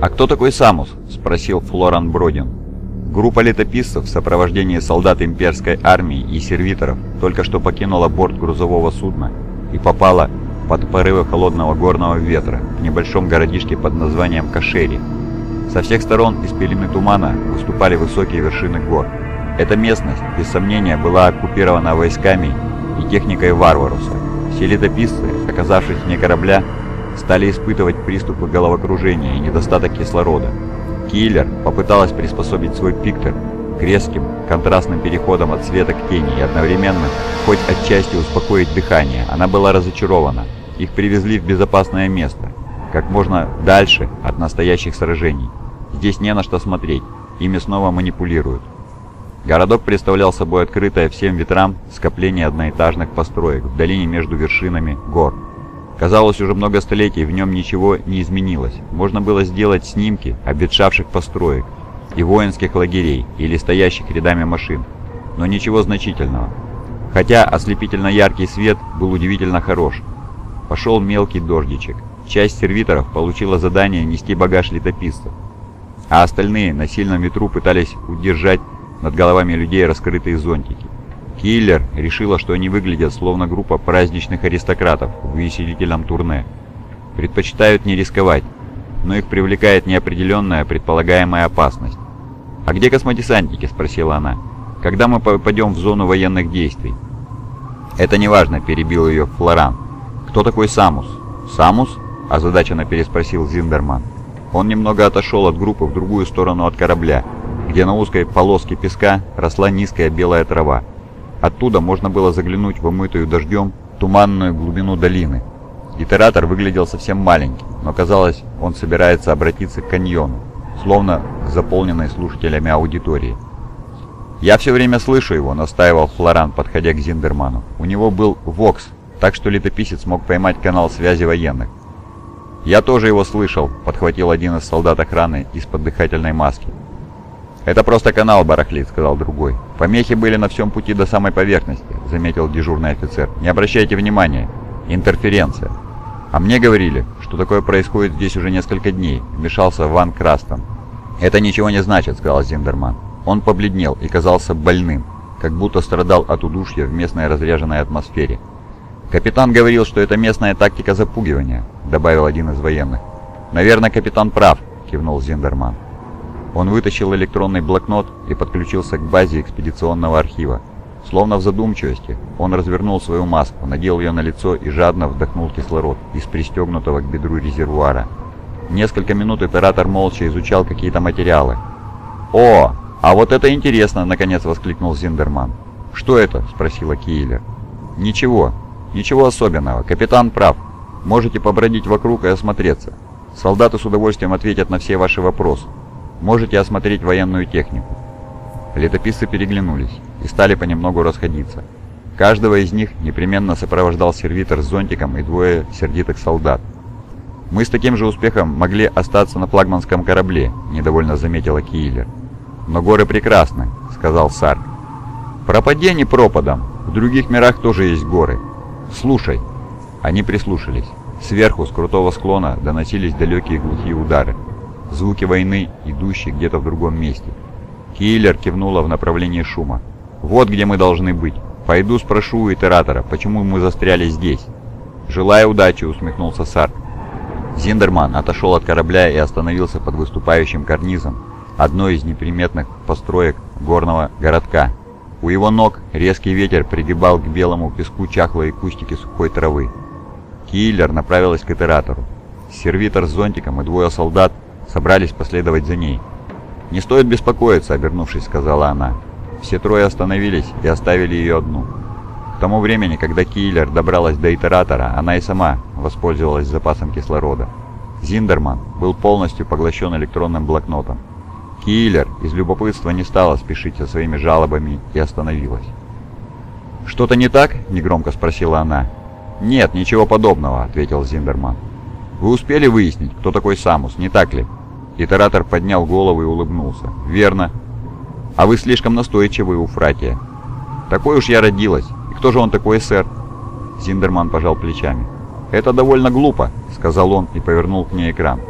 «А кто такой Самус?» – спросил Флоран Бродин. Группа летописцев в сопровождении солдат имперской армии и сервиторов только что покинула борт грузового судна и попала под порывы холодного горного ветра в небольшом городишке под названием Кашери. Со всех сторон из пелены тумана выступали высокие вершины гор. Эта местность, без сомнения, была оккупирована войсками и техникой Варваруса. Все летописцы, оказавшись вне корабля, стали испытывать приступы головокружения и недостаток кислорода. Киллер попыталась приспособить свой пиктер к резким, контрастным переходам от света к тени и одновременно, хоть отчасти успокоить дыхание, она была разочарована. Их привезли в безопасное место, как можно дальше от настоящих сражений. Здесь не на что смотреть, ими снова манипулируют. Городок представлял собой открытое всем ветрам скопление одноэтажных построек в долине между вершинами гор. Казалось, уже много столетий в нем ничего не изменилось. Можно было сделать снимки обветшавших построек и воинских лагерей или стоящих рядами машин, но ничего значительного. Хотя ослепительно яркий свет был удивительно хорош. Пошел мелкий дождичек. Часть сервиторов получила задание нести багаж летописцев, а остальные на сильном ветру пытались удержать над головами людей раскрытые зонтики. Киллер решила, что они выглядят словно группа праздничных аристократов в увеселительном турне. Предпочитают не рисковать, но их привлекает неопределенная предполагаемая опасность. «А где космодесантники?» – спросила она. «Когда мы попадем в зону военных действий?» «Это неважно», – перебил ее Флоран. «Кто такой Самус?» «Самус?» – озадаченно переспросил Зиндерман. Он немного отошел от группы в другую сторону от корабля, где на узкой полоске песка росла низкая белая трава. Оттуда можно было заглянуть в умытую дождем туманную глубину долины. Итератор выглядел совсем маленьким, но казалось, он собирается обратиться к каньону, словно к заполненной слушателями аудитории. «Я все время слышу его», — настаивал Флоран, подходя к Зиндерману. «У него был ВОКС, так что летописец мог поймать канал связи военных». «Я тоже его слышал», — подхватил один из солдат охраны из-под дыхательной маски. «Это просто канал барахлит», — сказал другой. «Помехи были на всем пути до самой поверхности», — заметил дежурный офицер. «Не обращайте внимания. Интерференция». «А мне говорили, что такое происходит здесь уже несколько дней», — вмешался Ван Крастон. «Это ничего не значит», — сказал Зиндерман. Он побледнел и казался больным, как будто страдал от удушья в местной разряженной атмосфере. «Капитан говорил, что это местная тактика запугивания», — добавил один из военных. «Наверное, капитан прав», — кивнул Зиндерман. Он вытащил электронный блокнот и подключился к базе экспедиционного архива. Словно в задумчивости, он развернул свою маску, надел ее на лицо и жадно вдохнул кислород из пристегнутого к бедру резервуара. Несколько минут оператор молча изучал какие-то материалы. «О, а вот это интересно!» — наконец воскликнул Зиндерман. «Что это?» — спросила Киелер. «Ничего. Ничего особенного. Капитан прав. Можете побродить вокруг и осмотреться. Солдаты с удовольствием ответят на все ваши вопросы. Можете осмотреть военную технику». Летописцы переглянулись и стали понемногу расходиться. Каждого из них непременно сопровождал сервитор с зонтиком и двое сердитых солдат. «Мы с таким же успехом могли остаться на флагманском корабле», — недовольно заметила Киллер. «Но горы прекрасны», — сказал Сарк. «Пропади пропадом. В других мирах тоже есть горы. Слушай». Они прислушались. Сверху, с крутого склона, доносились далекие глухие удары. Звуки войны, идущие где-то в другом месте. Киллер кивнула в направлении шума. «Вот где мы должны быть. Пойду спрошу у итератора, почему мы застряли здесь». «Желаю удачи», — усмехнулся Сарк. Зиндерман отошел от корабля и остановился под выступающим карнизом одной из неприметных построек горного городка. У его ног резкий ветер пригибал к белому песку чахлые кустики сухой травы. Киллер направилась к итератору. Сервитор с зонтиком и двое солдат собрались последовать за ней. «Не стоит беспокоиться», — обернувшись, сказала она. Все трое остановились и оставили ее одну. К тому времени, когда Киллер добралась до итератора, она и сама воспользовалась запасом кислорода. Зиндерман был полностью поглощен электронным блокнотом. Киллер из любопытства не стала спешить со своими жалобами и остановилась. «Что-то не так?» – негромко спросила она. «Нет, ничего подобного», – ответил Зиндерман. «Вы успели выяснить, кто такой Самус, не так ли?» Итератор поднял голову и улыбнулся. «Верно. А вы слишком настойчивы, Уфратия». «Такой уж я родилась. И кто же он такой, сэр?» Зиндерман пожал плечами. «Это довольно глупо», — сказал он и повернул к ней экран.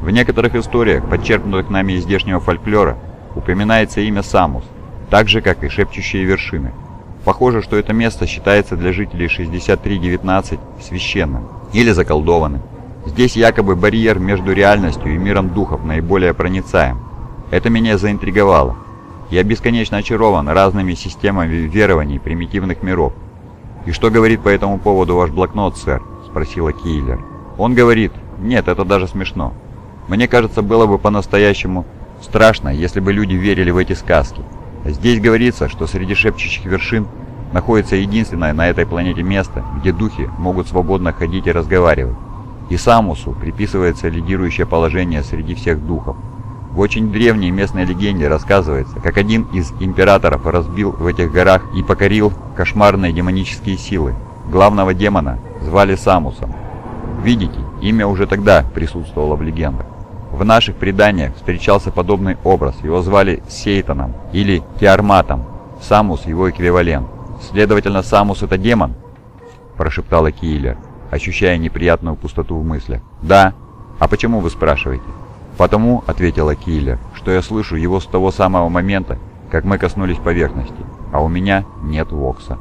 В некоторых историях, подчеркнутых нами из здешнего фольклора, упоминается имя Самус, так же, как и шепчущие вершины. Похоже, что это место считается для жителей 6319 священным или заколдованным. Здесь якобы барьер между реальностью и миром духов наиболее проницаем. Это меня заинтриговало. Я бесконечно очарован разными системами верований примитивных миров. «И что говорит по этому поводу ваш блокнот, сэр?» – спросила Киллер. «Он говорит, нет, это даже смешно. Мне кажется, было бы по-настоящему страшно, если бы люди верили в эти сказки. Здесь говорится, что среди шепчущих вершин находится единственное на этой планете место, где духи могут свободно ходить и разговаривать. И Самусу приписывается лидирующее положение среди всех духов. В очень древней местной легенде рассказывается, как один из императоров разбил в этих горах и покорил кошмарные демонические силы. Главного демона звали Самусом. Видите, имя уже тогда присутствовало в легендах. В наших преданиях встречался подобный образ, его звали Сейтаном или Тиарматом, Самус его эквивалент. Следовательно, Самус это демон? Прошептала Киллер, ощущая неприятную пустоту в мыслях. Да. А почему вы спрашиваете? «Потому», — ответила Киллер, — «что я слышу его с того самого момента, как мы коснулись поверхности, а у меня нет Вокса».